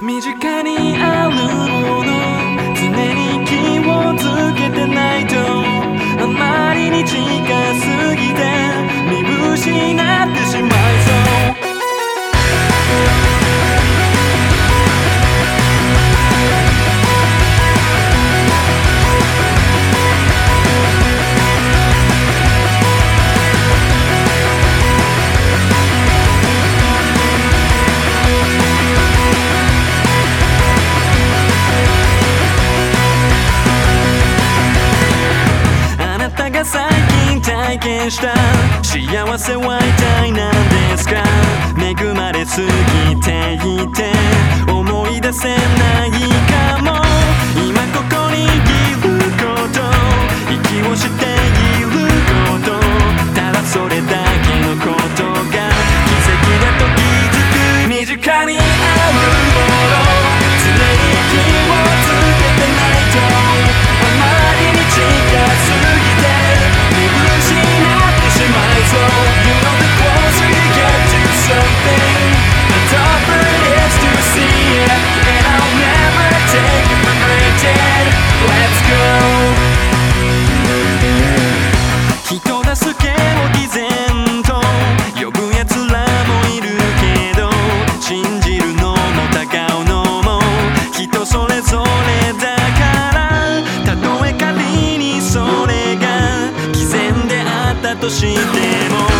身近にあるもの。常に最近体験した。幸せは一体何ですか？恵まれすぎていて。思い出せないかも。今戦うのも人それぞれだからたとえ仮にそれが偽善であったとしても